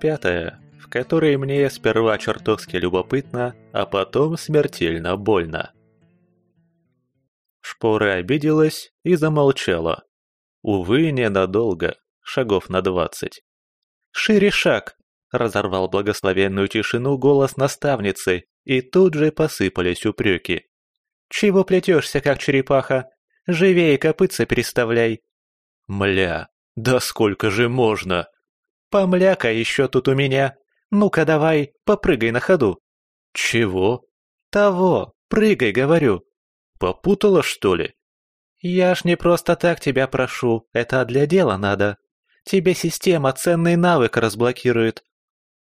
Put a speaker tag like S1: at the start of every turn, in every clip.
S1: пятая, в которой мне сперва чертовски любопытно, а потом смертельно больно. Шпора обиделась и замолчала. Увы, ненадолго, шагов на двадцать. «Шире шаг!» — разорвал благословенную тишину голос наставницы, и тут же посыпались упреки. «Чего плетешься, как черепаха? Живее копытца переставляй!» «Мля, да сколько же можно?» «Помляка еще тут у меня. Ну-ка давай, попрыгай на ходу». «Чего?» «Того, прыгай, говорю». «Попутала, что ли?» «Я ж не просто так тебя прошу, это для дела надо. Тебе система ценный навык разблокирует».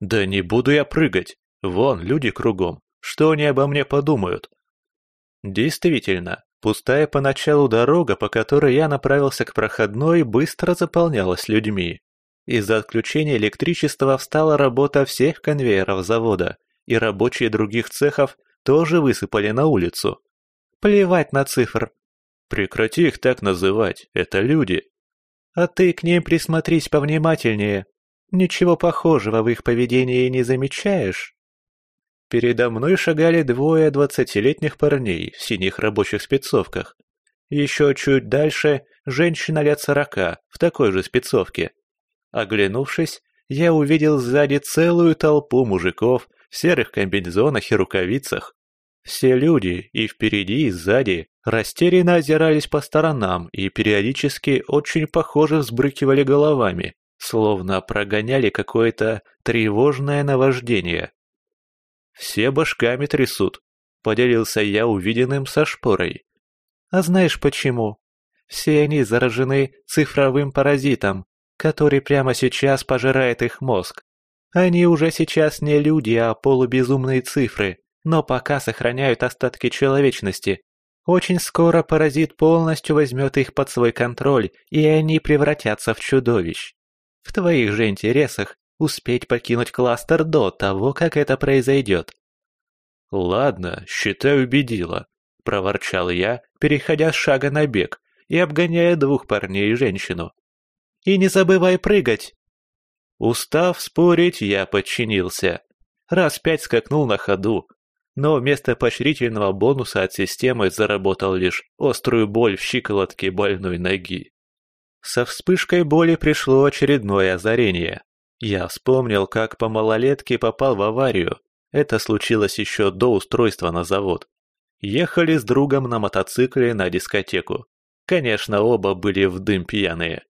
S1: «Да не буду я прыгать. Вон, люди кругом. Что они обо мне подумают?» Действительно, пустая поначалу дорога, по которой я направился к проходной, быстро заполнялась людьми. Из-за отключения электричества встала работа всех конвейеров завода, и рабочие других цехов тоже высыпали на улицу. Плевать на цифр. Прекрати их так называть, это люди. А ты к ним присмотрись повнимательнее. Ничего похожего в их поведении не замечаешь? Передо мной шагали двое двадцатилетних парней в синих рабочих спецовках. Еще чуть дальше женщина лет сорока в такой же спецовке. Оглянувшись, я увидел сзади целую толпу мужиков в серых комбинезонах и рукавицах. Все люди, и впереди, и сзади, растерянно озирались по сторонам и периодически очень похоже взбрыкивали головами, словно прогоняли какое-то тревожное наваждение. «Все башками трясут», — поделился я увиденным со шпорой. «А знаешь почему? Все они заражены цифровым паразитом, который прямо сейчас пожирает их мозг. Они уже сейчас не люди, а полубезумные цифры, но пока сохраняют остатки человечности. Очень скоро паразит полностью возьмет их под свой контроль, и они превратятся в чудовищ. В твоих же интересах успеть покинуть кластер до того, как это произойдет. «Ладно, считай, убедила», — проворчал я, переходя с шага на бег и обгоняя двух парней и женщину. И не забывай прыгать!» Устав спорить, я подчинился. Раз пять скакнул на ходу, но вместо поощрительного бонуса от системы заработал лишь острую боль в щиколотке больной ноги. Со вспышкой боли пришло очередное озарение. Я вспомнил, как по малолетке попал в аварию. Это случилось еще до устройства на завод. Ехали с другом на мотоцикле на дискотеку. Конечно, оба были в дым пьяные.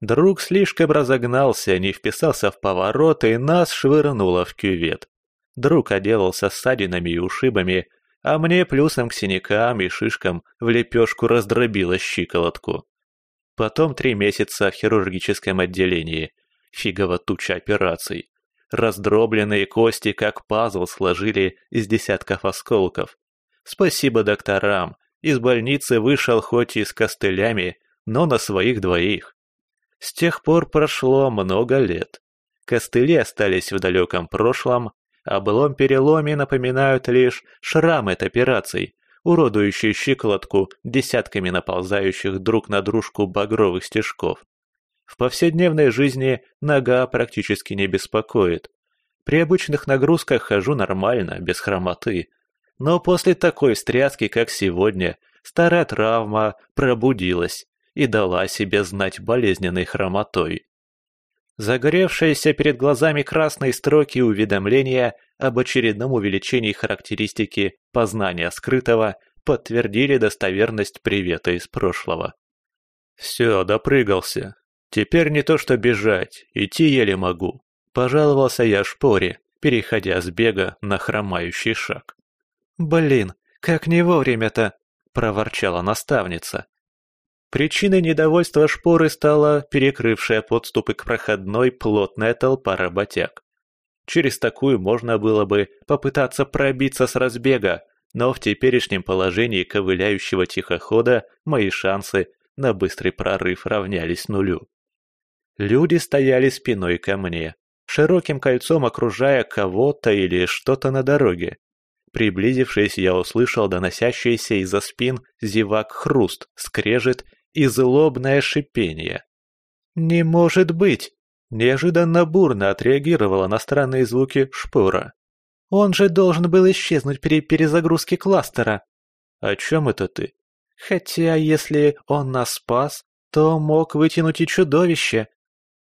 S1: Друг слишком разогнался, не вписался в поворот и нас швырнуло в кювет. Друг отделался ссадинами и ушибами, а мне плюсом к синякам и шишкам в лепешку раздробило щиколотку. Потом три месяца в хирургическом отделении. Фигово туча операций. Раздробленные кости, как пазл, сложили из десятков осколков. Спасибо докторам. Из больницы вышел хоть и с костылями, но на своих двоих. С тех пор прошло много лет. Костыли остались в далеком прошлом, а былом переломе напоминают лишь шрамы от операций, уродующие щиколотку десятками наползающих друг на дружку багровых стежков. В повседневной жизни нога практически не беспокоит. При обычных нагрузках хожу нормально, без хромоты. Но после такой стряски, как сегодня, старая травма пробудилась и дала себе знать болезненной хромотой. Загоревшиеся перед глазами красные строки уведомления об очередном увеличении характеристики познания скрытого подтвердили достоверность привета из прошлого. «Все, допрыгался. Теперь не то что бежать, идти еле могу», — пожаловался я шпоре, переходя с бега на хромающий шаг. «Блин, как не вовремя-то!» — проворчала наставница. Причиной недовольства шпоры стала перекрывшая подступы к проходной плотная толпа работяг. Через такую можно было бы попытаться пробиться с разбега, но в теперешнем положении ковыляющего тихохода мои шансы на быстрый прорыв равнялись нулю. Люди стояли спиной ко мне, широким кольцом окружая кого-то или что-то на дороге. Приблизившись, я услышал доносящийся из-за спин зевак хруст, скрежет и злобное шипение. «Не может быть!» Неожиданно бурно отреагировала на странные звуки шпора.
S2: «Он же должен был исчезнуть при перезагрузке кластера».
S1: «О чем это ты?»
S2: «Хотя, если он нас спас, то мог вытянуть и чудовище».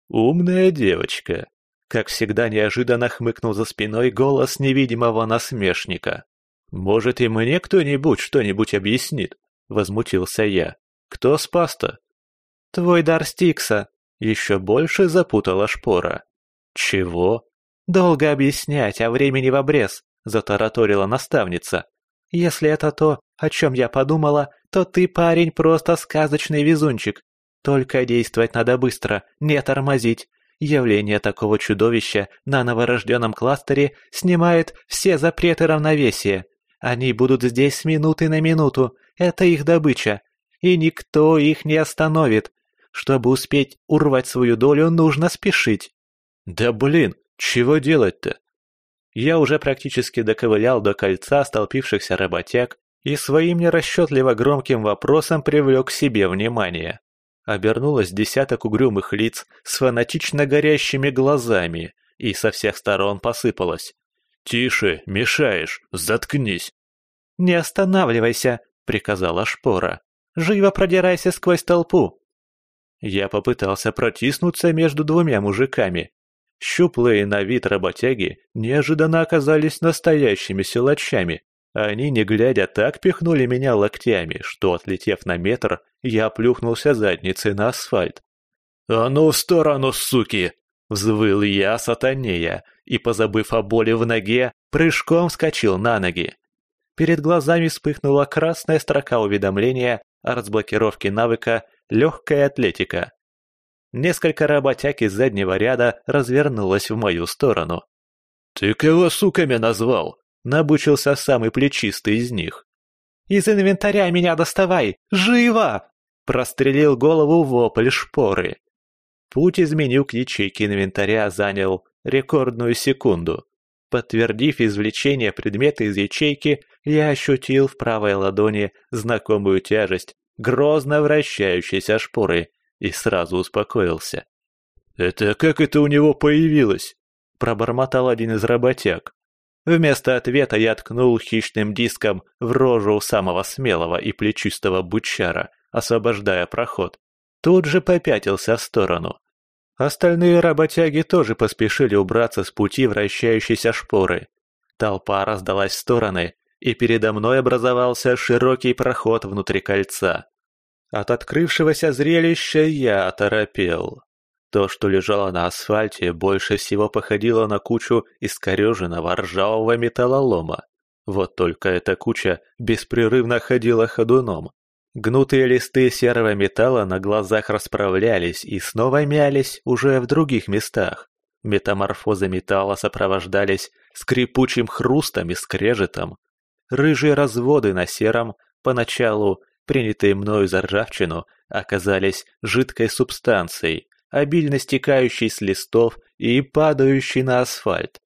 S1: «Умная девочка», как всегда неожиданно хмыкнул за спиной голос невидимого насмешника. «Может, и мне кто-нибудь что-нибудь объяснит?» — возмутился я. «Кто спас-то?»
S2: «Твой дар Стикса», — еще больше запутала шпора.
S1: «Чего?»
S2: «Долго объяснять, а времени в обрез», — затараторила наставница. «Если это то, о чем я подумала, то ты, парень, просто сказочный везунчик. Только действовать надо быстро, не тормозить, Явление такого чудовища на новорожденном кластере снимает все запреты равновесия. Они будут здесь с минуты на минуту, это их добыча. И никто их не остановит. Чтобы успеть урвать свою долю, нужно спешить.
S1: Да блин, чего делать-то? Я уже практически доковылял до кольца столпившихся работяг и своим нерасчетливо громким вопросом привлек к себе внимание. Обернулось десяток угрюмых лиц с фанатично горящими глазами, и со всех сторон посыпалось. «Тише, мешаешь, заткнись!»
S2: «Не останавливайся!» — приказала Шпора. «Живо продирайся сквозь толпу!»
S1: Я попытался протиснуться между двумя мужиками. Щуплые на вид работяги неожиданно оказались настоящими силачами. Они, не глядя, так пихнули меня локтями, что, отлетев на метр, я плюхнулся задницей на асфальт. «А ну в сторону, суки!» — взвыл я, сатанея, и, позабыв о боли в ноге, прыжком вскочил на ноги. Перед глазами вспыхнула красная строка уведомления о разблокировке навыка «Легкая атлетика». Несколько работяг из заднего ряда развернулось в мою сторону. «Ты кого суками назвал?» Набучился самый плечистый из них.
S2: «Из инвентаря меня доставай! Живо!» Прострелил голову вопль шпоры.
S1: Путь из меню к ячейке инвентаря занял рекордную секунду. Подтвердив извлечение предмета из ячейки, я ощутил в правой ладони знакомую тяжесть, грозно вращающейся шпоры, и сразу успокоился. «Это как это у него появилось?» – пробормотал один из работяг. Вместо ответа я ткнул хищным диском в рожу самого смелого и плечистого бучара, освобождая проход. Тут же попятился в сторону. Остальные работяги тоже поспешили убраться с пути вращающейся шпоры. Толпа раздалась в стороны, и передо мной образовался широкий проход внутри кольца. От открывшегося зрелища я оторопел. То, что лежало на асфальте, больше всего походило на кучу искореженного ржавого металлолома. Вот только эта куча беспрерывно ходила ходуном. Гнутые листы серого металла на глазах расправлялись и снова мялись уже в других местах. Метаморфозы металла сопровождались скрипучим хрустом и скрежетом. Рыжие разводы на сером, поначалу принятые мною за ржавчину, оказались жидкой субстанцией, обильно стекающий с листов и падающий на асфальт.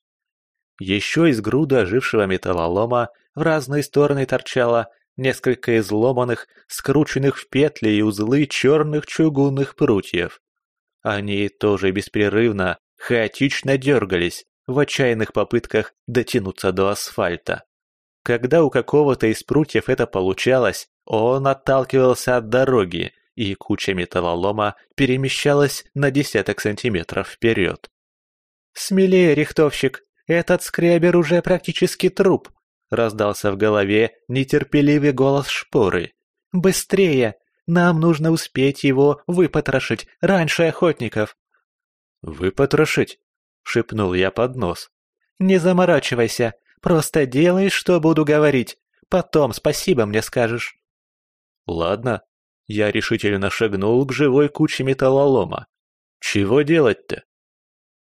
S1: Еще из груда ожившего металлолома в разные стороны торчало несколько изломанных, скрученных в петли и узлы черных чугунных прутьев. Они тоже беспрерывно, хаотично дергались в отчаянных попытках дотянуться до асфальта. Когда у какого-то из прутьев это получалось, он отталкивался от дороги и куча металлолома перемещалась на десяток сантиметров вперед.
S2: «Смелее, рихтовщик, этот скребер уже практически труп», — раздался в голове нетерпеливый голос шпоры. «Быстрее! Нам нужно успеть его выпотрошить раньше охотников!»
S1: «Выпотрошить?» — шепнул я под нос.
S2: «Не заморачивайся, просто делай, что буду говорить. Потом спасибо мне скажешь».
S1: «Ладно», я решительно шагнул к живой куче металлолома. Чего делать-то?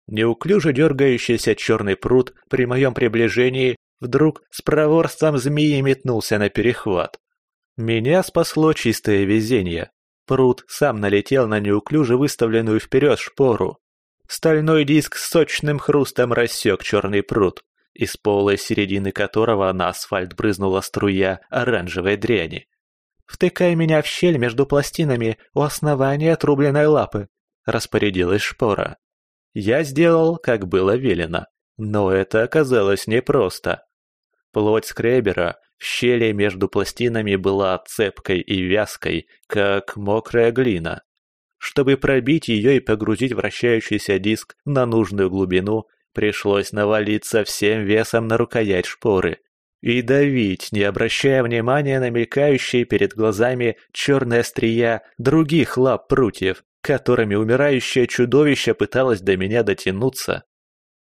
S1: Неуклюже дергающийся черный пруд при моем приближении вдруг с проворством змеи метнулся на перехват. Меня спасло чистое везение. Пруд сам налетел на неуклюже выставленную вперед шпору. Стальной диск с сочным хрустом рассек черный пруд, из полой середины которого на асфальт брызнула струя оранжевой дряни.
S2: Втыкай меня в щель между пластинами у основания отрубленной лапы», — распорядилась шпора.
S1: Я сделал, как было велено, но это оказалось непросто. Плоть скребера в щели между пластинами была цепкой и вязкой, как мокрая глина. Чтобы пробить ее и погрузить вращающийся диск на нужную глубину, пришлось навалиться всем весом на рукоять шпоры и давить, не обращая внимания на мелькающие перед глазами черные острия других лап прутьев, которыми умирающее чудовище пыталось до меня дотянуться.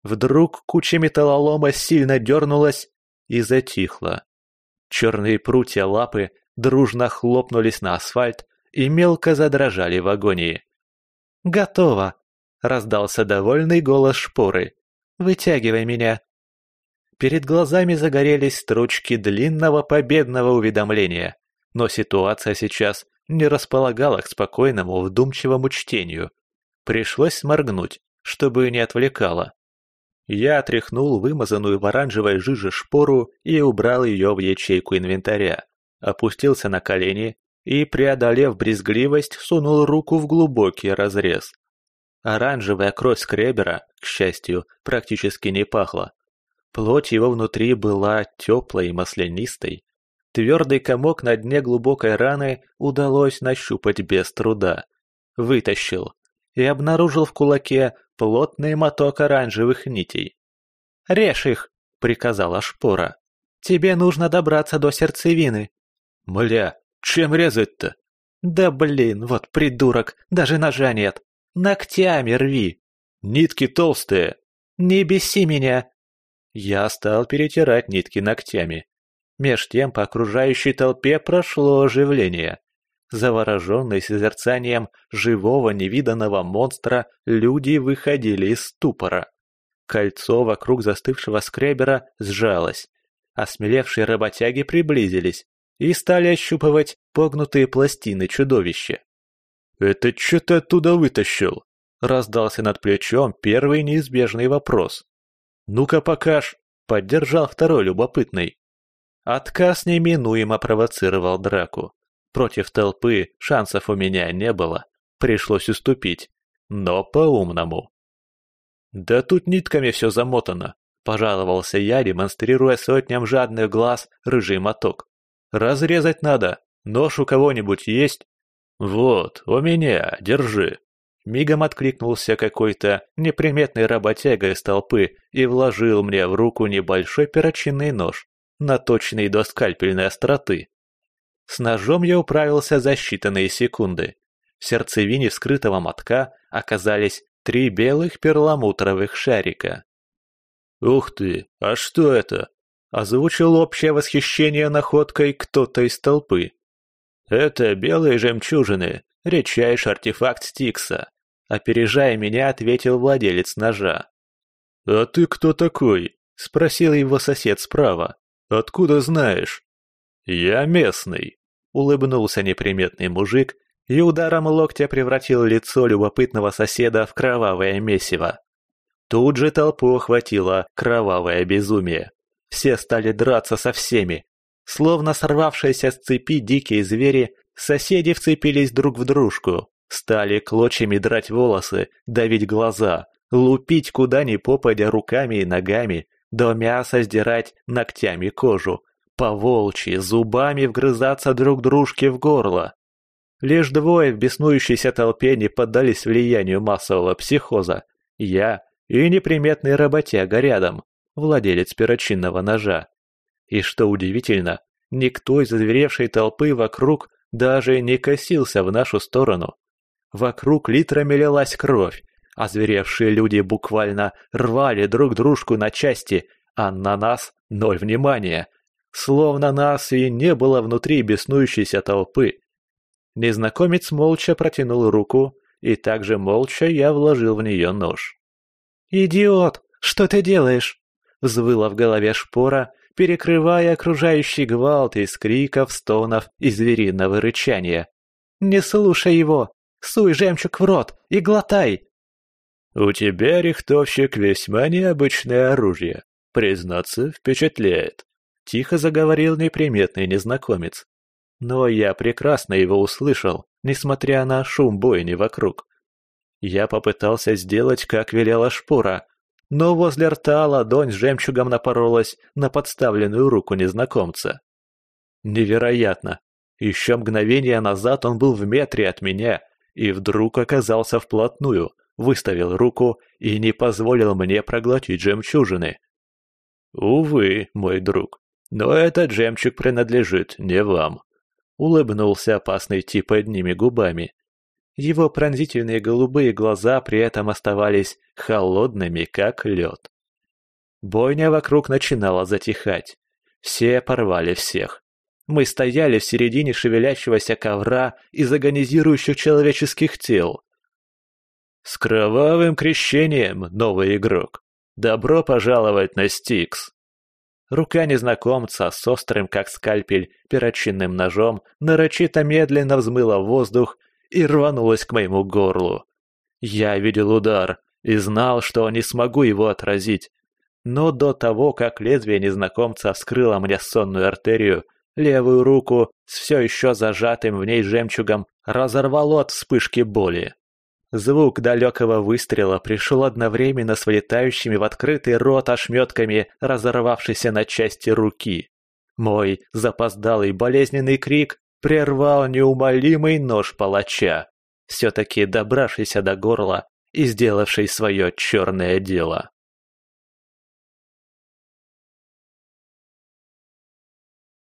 S1: Вдруг куча металлолома сильно дернулась и затихла. Черные прутья лапы дружно хлопнулись на асфальт и мелко задрожали в агонии.
S2: «Готово!» — раздался довольный голос шпоры. «Вытягивай меня!» Перед глазами загорелись строчки длинного победного уведомления, но ситуация сейчас не располагала к спокойному, вдумчивому чтению. Пришлось сморгнуть, чтобы не отвлекало. Я отряхнул вымазанную в оранжевой жиже шпору и убрал ее в ячейку инвентаря. Опустился на колени и, преодолев брезгливость, сунул руку в глубокий разрез. Оранжевая кровь скребера, к счастью, практически не пахла. Плоть его внутри была теплой и маслянистой. Твердый комок на дне глубокой раны удалось нащупать без труда. Вытащил и обнаружил в кулаке плотный моток оранжевых нитей. «Режь их!» — приказала шпора. «Тебе нужно добраться до сердцевины».
S1: «Мля, чем резать-то?»
S2: «Да блин, вот придурок, даже ножа нет. Ногтями рви».
S1: «Нитки толстые».
S2: «Не беси меня!»
S1: Я стал перетирать нитки ногтями. Меж тем по окружающей толпе прошло оживление. Завороженные созерцанием живого невиданного монстра, люди выходили из ступора. Кольцо вокруг застывшего скребера сжалось. Осмелевшие работяги приблизились и стали ощупывать погнутые пластины чудовища. «Это что ты оттуда вытащил?» — раздался над плечом первый неизбежный вопрос. «Ну-ка покаж!» — поддержал второй любопытный. Отказ неминуемо провоцировал драку. Против толпы шансов у меня не было, пришлось уступить, но по-умному. «Да тут нитками все замотано», — пожаловался я, демонстрируя сотням жадных глаз рыжий моток. «Разрезать надо, нож у кого-нибудь есть?» «Вот, у меня, держи», Мигом откликнулся какой-то неприметный работяга из толпы и вложил мне в руку небольшой перочинный нож, наточенный до скальпельной остроты. С ножом я управился за считанные секунды. В сердцевине вскрытого мотка оказались три белых перламутровых шарика. «Ух ты, а что это?» — озвучил общее восхищение находкой кто-то из толпы. «Это белые жемчужины, редчайший артефакт Стикса. Опережая меня, ответил владелец ножа. «А ты кто такой?» — спросил его сосед справа. «Откуда знаешь?» «Я местный», — улыбнулся неприметный мужик и ударом локтя превратил лицо любопытного соседа в кровавое месиво. Тут же толпу охватило кровавое безумие. Все стали драться со всеми. Словно сорвавшиеся с цепи дикие звери, соседи вцепились друг в дружку, Стали клочьями драть волосы, давить глаза, лупить куда ни попадя руками и ногами, до мяса сдирать ногтями кожу, по волчьи зубами вгрызаться друг дружке в горло. Лишь двое в беснующейся толпе не поддались влиянию массового психоза. Я и неприметный работяга рядом, владелец перочинного ножа. И что удивительно, никто из озверевшей толпы вокруг даже не косился в нашу сторону. Вокруг литрами лилась кровь, озверевшие люди буквально рвали друг дружку на части, а на нас ноль внимания. Словно нас и не было внутри беснующейся толпы. Незнакомец молча протянул руку, и также молча я вложил в нее нож. «Идиот! Что ты делаешь?» — взвыла в голове шпора, перекрывая окружающий гвалт из криков, стонов и звериного рычания. «Не слушай его! Суй жемчуг в рот и глотай!» «У тебя, рихтовщик, весьма необычное оружие. Признаться, впечатляет», — тихо заговорил неприметный незнакомец. Но я прекрасно его услышал, несмотря на шум бойни вокруг. Я попытался сделать, как велела шпора, но возле рта ладонь с жемчугом напоролась на подставленную руку незнакомца. Невероятно! Еще мгновение назад он был в метре от меня и вдруг оказался вплотную, выставил руку и не позволил мне проглотить жемчужины. «Увы, мой друг, но этот жемчуг принадлежит не вам», — улыбнулся опасный тип одними губами. Его пронзительные голубые глаза при этом оставались холодными, как лед. Бойня вокруг начинала затихать. Все порвали всех. Мы стояли в середине шевелящегося ковра из агонизирующих человеческих тел. «С кровавым крещением, новый игрок! Добро пожаловать на Стикс!» Рука незнакомца с острым, как скальпель, перочинным ножом нарочито медленно взмыла в воздух и рванулась к моему горлу. Я видел удар и знал, что не смогу его отразить. Но до того, как лезвие незнакомца вскрыло мне сонную артерию, левую руку с все еще зажатым в ней жемчугом разорвало от вспышки боли. Звук далекого выстрела пришел одновременно с вылетающими в открытый рот ошметками разорвавшейся на части руки. Мой запоздалый болезненный крик прервал неумолимый нож палача, все-таки добравшийся до горла и сделавший свое черное дело.